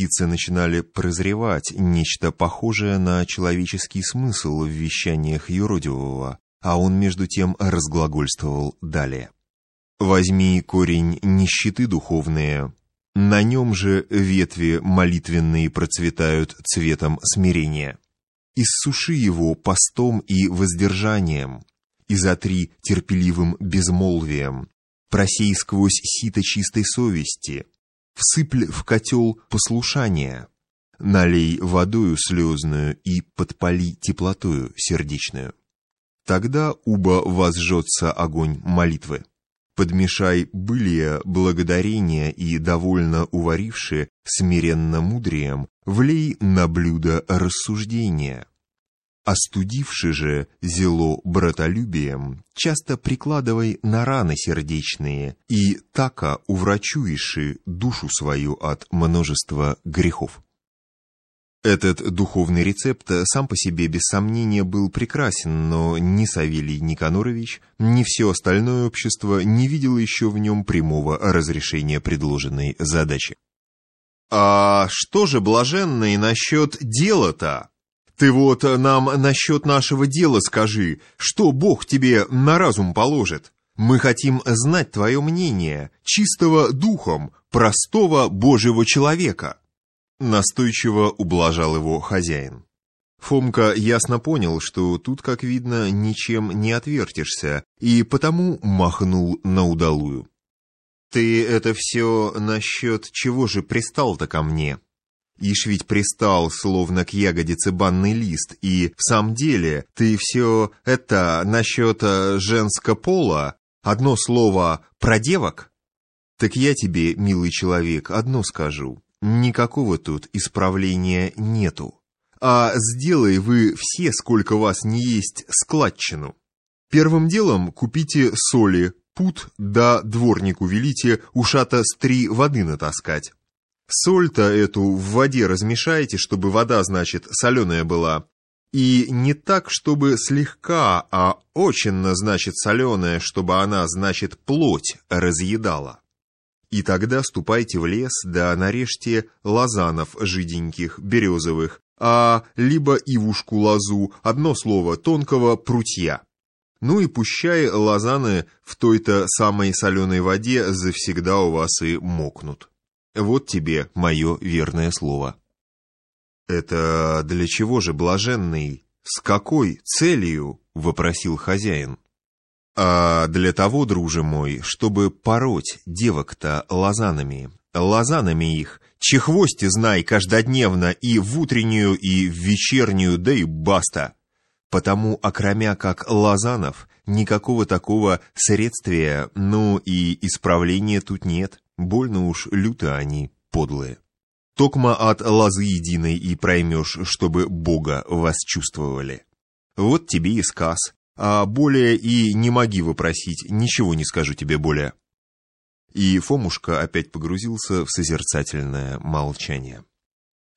птицы начинали прозревать нечто похожее на человеческий смысл в вещаниях юродивого, а он между тем разглагольствовал далее. «Возьми корень нищеты духовные, на нем же ветви молитвенные процветают цветом смирения. Иссуши его постом и воздержанием, и затри терпеливым безмолвием, просей сквозь сито чистой совести, всыпль в котел послушания, налей водою слезную и подпали теплотою сердечную. Тогда уба возжжется огонь молитвы. Подмешай былие благодарения и, довольно уваривши, смиренно мудрием, влей на блюдо рассуждения. Остудивши же зело братолюбием, часто прикладывай на раны сердечные и така уврачуеши душу свою от множества грехов. Этот духовный рецепт сам по себе без сомнения был прекрасен, но ни Савелий Никанорович, ни все остальное общество не видело еще в нем прямого разрешения предложенной задачи. «А что же, блаженный, насчет дела-то? Ты вот нам насчет нашего дела скажи, что Бог тебе на разум положит? Мы хотим знать твое мнение, чистого духом, простого Божьего человека». Настойчиво ублажал его хозяин. Фомка ясно понял, что тут, как видно, ничем не отвертишься, и потому махнул на удалую. «Ты это все насчет чего же пристал-то ко мне?» Ишь ведь пристал, словно к ягодице банный лист, и в самом деле ты все это насчет э, женского пола, одно слово про девок? Так я тебе, милый человек, одно скажу. Никакого тут исправления нету. А сделай вы все, сколько вас не есть, складчину. Первым делом купите соли, пут, да дворнику велите ушата с три воды натаскать. Соль-то эту в воде размешайте, чтобы вода, значит, соленая была. И не так, чтобы слегка, а очень, значит, соленая, чтобы она, значит, плоть разъедала. И тогда ступайте в лес, да нарежьте лозанов жиденьких, березовых, а либо ивушку-лозу, одно слово, тонкого прутья. Ну и пущай лозаны в той-то самой соленой воде завсегда у вас и мокнут. Вот тебе мое верное слово. «Это для чего же, блаженный? С какой целью?» — вопросил хозяин. А для того, друже мой, чтобы пороть девок-то лозанами, лозанами их, чехвости знай каждодневно и в утреннюю, и в вечернюю, да и баста. Потому, окромя как лозанов, никакого такого средствия, ну и исправления тут нет, больно уж люто они, подлые. Токма от лозы единой и проймешь, чтобы Бога вас чувствовали. Вот тебе и сказ, а более и не моги вопросить, ничего не скажу тебе более». И Фомушка опять погрузился в созерцательное молчание.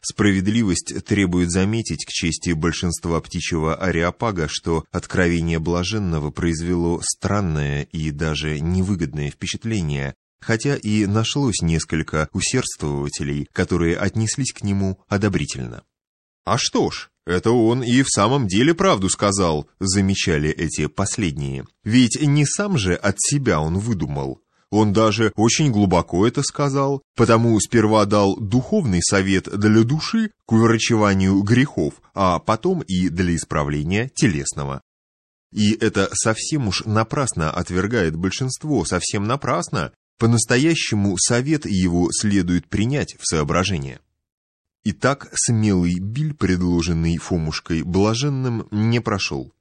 Справедливость требует заметить к чести большинства птичьего ареопага, что откровение блаженного произвело странное и даже невыгодное впечатление, хотя и нашлось несколько усердствователей, которые отнеслись к нему одобрительно. «А что ж, это он и в самом деле правду сказал», — замечали эти последние. «Ведь не сам же от себя он выдумал. Он даже очень глубоко это сказал, потому сперва дал духовный совет для души к уврачеванию грехов, а потом и для исправления телесного. И это совсем уж напрасно отвергает большинство, совсем напрасно. По-настоящему совет его следует принять в соображение. Итак, смелый биль, предложенный Фомушкой блаженным, не прошел.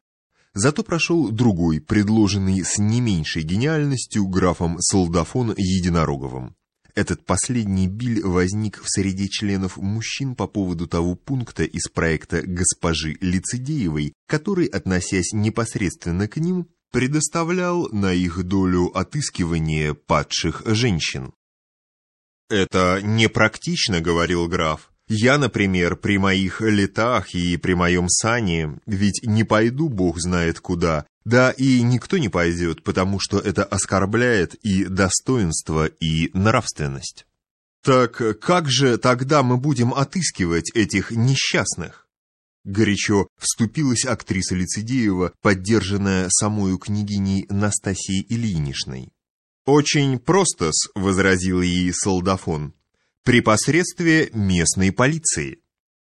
Зато прошел другой, предложенный с не меньшей гениальностью графом Солдафон Единороговым. Этот последний биль возник в среде членов мужчин по поводу того пункта из проекта госпожи Лицедеевой, который, относясь непосредственно к ним, предоставлял на их долю отыскивание падших женщин. «Это непрактично», — говорил граф. Я, например, при моих летах и при моем сане, ведь не пойду бог знает куда, да и никто не пойдет, потому что это оскорбляет и достоинство, и нравственность. Так как же тогда мы будем отыскивать этих несчастных? Горячо вступилась актриса Лицедеева, поддержанная самою княгиней Настасией Ильиничной. «Очень просто-с», — возразил ей солдафон, — «при посредстве местной полиции».